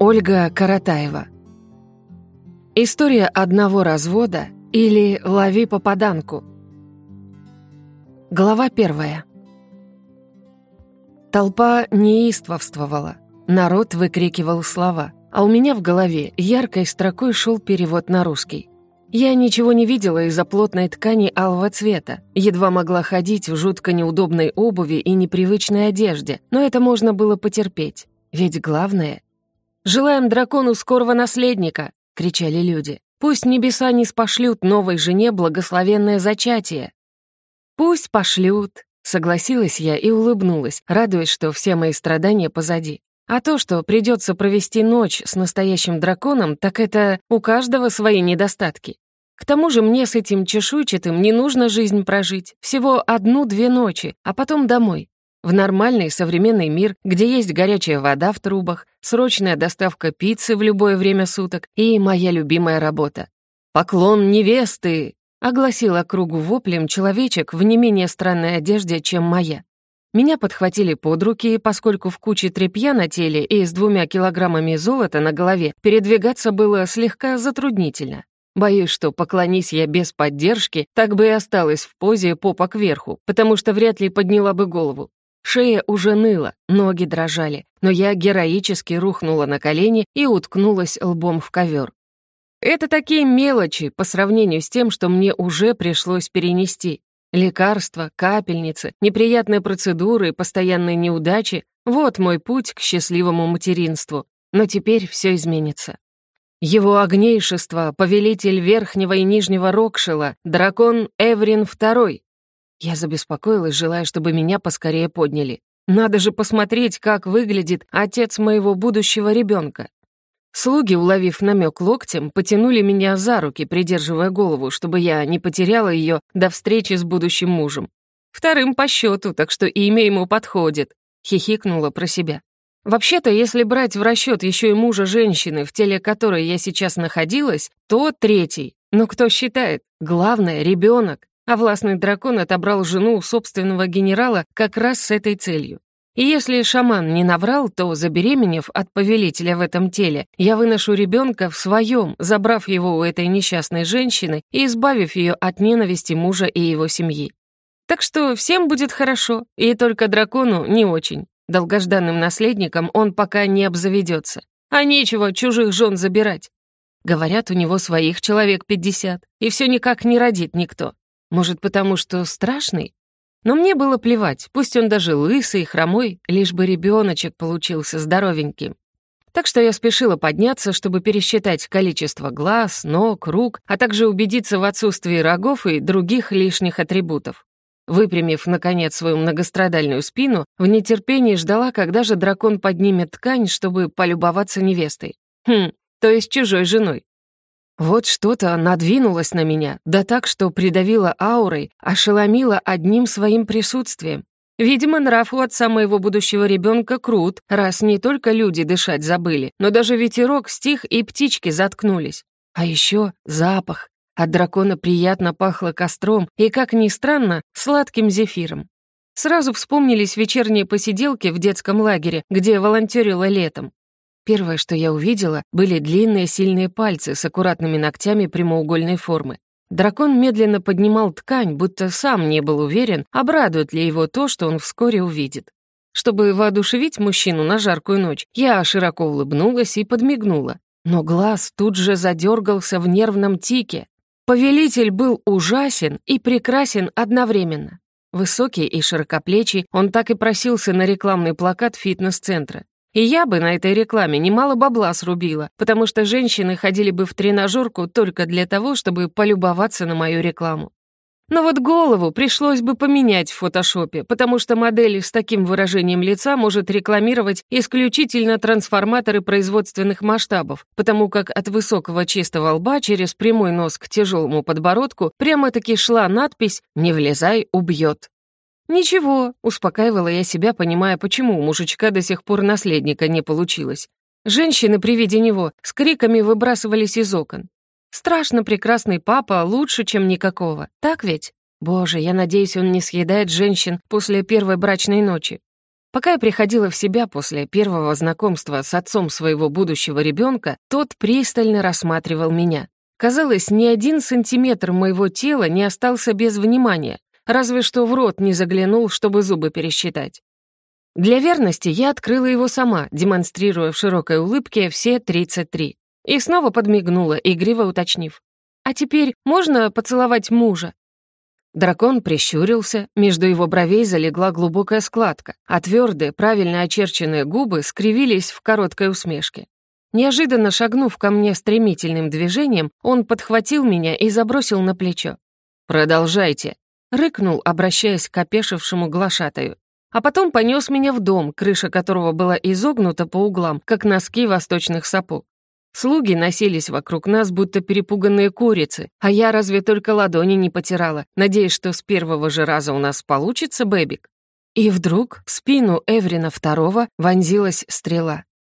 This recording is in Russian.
Ольга Каратаева. История одного развода или «Лови попаданку». Глава первая. Толпа неистовствовала. Народ выкрикивал слова, а у меня в голове яркой строкой шел перевод на русский. Я ничего не видела из-за плотной ткани алого цвета, едва могла ходить в жутко неудобной обуви и непривычной одежде, но это можно было потерпеть. Ведь главное «Желаем дракону скорого наследника!» — кричали люди. «Пусть небеса не спошлют новой жене благословенное зачатие!» «Пусть пошлют!» — согласилась я и улыбнулась, радуясь, что все мои страдания позади. А то, что придется провести ночь с настоящим драконом, так это у каждого свои недостатки. К тому же мне с этим чешуйчатым не нужно жизнь прожить, всего одну-две ночи, а потом домой. В нормальный современный мир, где есть горячая вода в трубах, срочная доставка пиццы в любое время суток и моя любимая работа. «Поклон невесты!» — огласил округу воплем человечек в не менее странной одежде, чем моя. Меня подхватили под руки, поскольку в куче тряпья на теле и с двумя килограммами золота на голове передвигаться было слегка затруднительно. Боюсь, что поклонись я без поддержки, так бы и осталась в позе попа кверху, потому что вряд ли подняла бы голову. Шея уже ныла, ноги дрожали, но я героически рухнула на колени и уткнулась лбом в ковер. Это такие мелочи по сравнению с тем, что мне уже пришлось перенести. Лекарства, капельницы, неприятные процедуры и постоянные неудачи — вот мой путь к счастливому материнству. Но теперь все изменится. Его огнейшество, повелитель Верхнего и Нижнего Рокшила, дракон Эврин II, я забеспокоилась, желая, чтобы меня поскорее подняли. Надо же посмотреть, как выглядит отец моего будущего ребенка. Слуги, уловив намек локтем, потянули меня за руки, придерживая голову, чтобы я не потеряла ее до встречи с будущим мужем. Вторым по счету, так что имя ему подходит, хихикнула про себя. Вообще-то, если брать в расчет еще и мужа женщины, в теле которой я сейчас находилась, то третий. Но кто считает? Главное — ребенок а властный дракон отобрал жену у собственного генерала как раз с этой целью. И если шаман не наврал, то, забеременев от повелителя в этом теле, я выношу ребенка в своем, забрав его у этой несчастной женщины и избавив ее от ненависти мужа и его семьи. Так что всем будет хорошо, и только дракону не очень. Долгожданным наследником он пока не обзаведется. А нечего чужих жен забирать. Говорят, у него своих человек пятьдесят, и все никак не родит никто. Может, потому что страшный? Но мне было плевать, пусть он даже лысый и хромой, лишь бы ребеночек получился здоровеньким. Так что я спешила подняться, чтобы пересчитать количество глаз, ног, рук, а также убедиться в отсутствии рогов и других лишних атрибутов. Выпрямив, наконец, свою многострадальную спину, в нетерпении ждала, когда же дракон поднимет ткань, чтобы полюбоваться невестой. Хм, то есть чужой женой. Вот что-то надвинулось на меня, да так, что придавило аурой, ошеломило одним своим присутствием. Видимо, нрав у отца моего будущего ребенка крут, раз не только люди дышать забыли, но даже ветерок стих и птички заткнулись. А еще запах. От дракона приятно пахло костром и, как ни странно, сладким зефиром. Сразу вспомнились вечерние посиделки в детском лагере, где волонтерила летом. Первое, что я увидела, были длинные сильные пальцы с аккуратными ногтями прямоугольной формы. Дракон медленно поднимал ткань, будто сам не был уверен, обрадует ли его то, что он вскоре увидит. Чтобы воодушевить мужчину на жаркую ночь, я широко улыбнулась и подмигнула. Но глаз тут же задергался в нервном тике. Повелитель был ужасен и прекрасен одновременно. Высокий и широкоплечий, он так и просился на рекламный плакат фитнес-центра. И я бы на этой рекламе немало бабла срубила, потому что женщины ходили бы в тренажерку только для того, чтобы полюбоваться на мою рекламу. Но вот голову пришлось бы поменять в фотошопе, потому что модель с таким выражением лица может рекламировать исключительно трансформаторы производственных масштабов, потому как от высокого чистого лба через прямой нос к тяжелому подбородку прямо-таки шла надпись «Не влезай, убьет». «Ничего», — успокаивала я себя, понимая, почему у мужичка до сих пор наследника не получилось. Женщины при виде него с криками выбрасывались из окон. «Страшно прекрасный папа лучше, чем никакого. Так ведь? Боже, я надеюсь, он не съедает женщин после первой брачной ночи. Пока я приходила в себя после первого знакомства с отцом своего будущего ребенка, тот пристально рассматривал меня. Казалось, ни один сантиметр моего тела не остался без внимания, разве что в рот не заглянул, чтобы зубы пересчитать. Для верности я открыла его сама, демонстрируя в широкой улыбке все 33. И снова подмигнула, игриво уточнив. «А теперь можно поцеловать мужа?» Дракон прищурился, между его бровей залегла глубокая складка, а твердые, правильно очерченные губы скривились в короткой усмешке. Неожиданно шагнув ко мне стремительным движением, он подхватил меня и забросил на плечо. «Продолжайте», — рыкнул, обращаясь к опешившему глашатаю. А потом понес меня в дом, крыша которого была изогнута по углам, как носки восточных сапог. Слуги носились вокруг нас, будто перепуганные курицы, а я разве только ладони не потирала, надеясь, что с первого же раза у нас получится бэбик. И вдруг в спину Эврина второго вонзилась стрела.